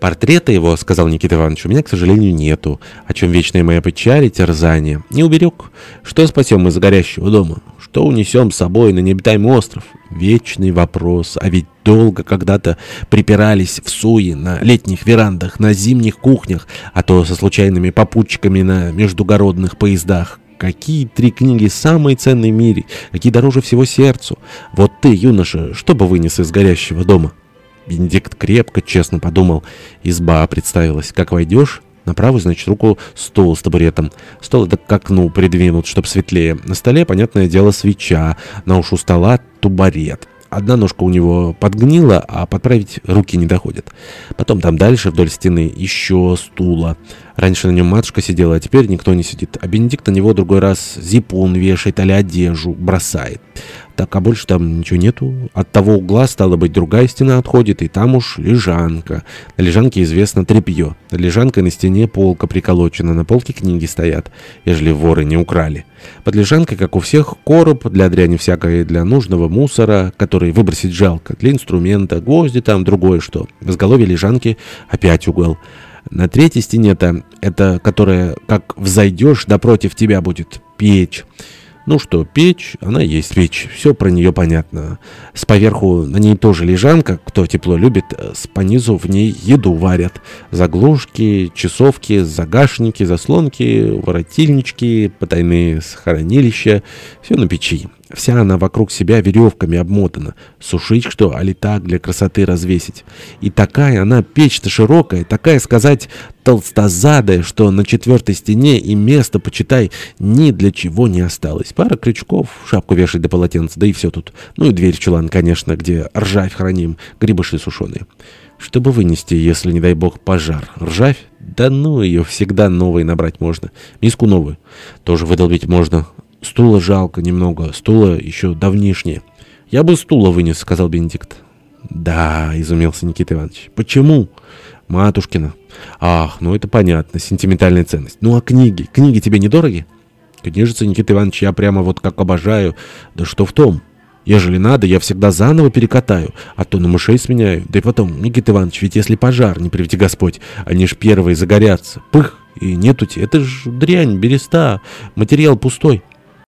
Портрета его, сказал Никита Иванович, у меня, к сожалению, нету. О чем вечная моя печаль терзание. Не уберег. Что спасем за горящего дома? Что унесем с собой на необитаемый остров? Вечный вопрос. А ведь долго когда-то припирались в суе на летних верандах, на зимних кухнях, а то со случайными попутчиками на междугородных поездах. Какие три книги самые ценные в мире? Какие дороже всего сердцу? Вот ты, юноша, что бы вынес из горящего дома? Бенедикт крепко, честно подумал. Изба представилась. Как войдешь, на правую, значит, руку стол с табуретом. Стол это к окну придвинут, чтоб светлее. На столе, понятное дело, свеча. На ушу стола тубарет. Одна ножка у него подгнила, а подправить руки не доходят. Потом там дальше, вдоль стены, еще стула. Раньше на нем матушка сидела, а теперь никто не сидит. А Бенедикт на него другой раз зипун вешает, а одежду бросает. Так, а больше там ничего нету. От того угла, стало быть, другая стена отходит, и там уж лежанка. На лежанке известно тряпье. На лежанкой на стене полка приколочена, на полке книги стоят, ежели воры не украли. Под лежанкой, как у всех, короб для дряни всякой, для нужного мусора, который выбросить жалко, для инструмента, гвозди там, другое что. В изголовье лежанки опять угол. На третьей стене-то, это которая, как взойдешь, да против тебя будет печь. Ну что, печь, она есть печь, все про нее понятно. С поверху на ней тоже лежанка, кто тепло любит, с понизу в ней еду варят. Заглушки, часовки, загашники, заслонки, воротильнички, потайные схоронилища, все на печи. Вся она вокруг себя веревками обмотана. Сушить что, али так для красоты развесить. И такая она печь-то широкая, такая, сказать, толстозадая, что на четвертой стене и место, почитай, ни для чего не осталось. Пара крючков, шапку вешать до полотенца, да и все тут. Ну и дверь в чулан, конечно, где ржавь храним, грибыши сушеные. Чтобы вынести, если, не дай бог, пожар. Ржавь? Да ну ее, всегда новые набрать можно. Миску новую. Тоже выдолбить можно. Стула жалко немного, стула еще давнишнее. Я бы стула вынес, сказал Бенедикт. Да, изумился Никита Иванович. Почему? Матушкина. Ах, ну это понятно, сентиментальная ценность. Ну а книги? Книги тебе недороги? Книжица, Никита Иванович, я прямо вот как обожаю. Да что в том? Ежели надо, я всегда заново перекатаю, а то на мышей сменяю. Да и потом, Никита Иванович, ведь если пожар, не приведи Господь, они ж первые загорятся. Пых, и нету те. Это ж дрянь, береста, материал пустой.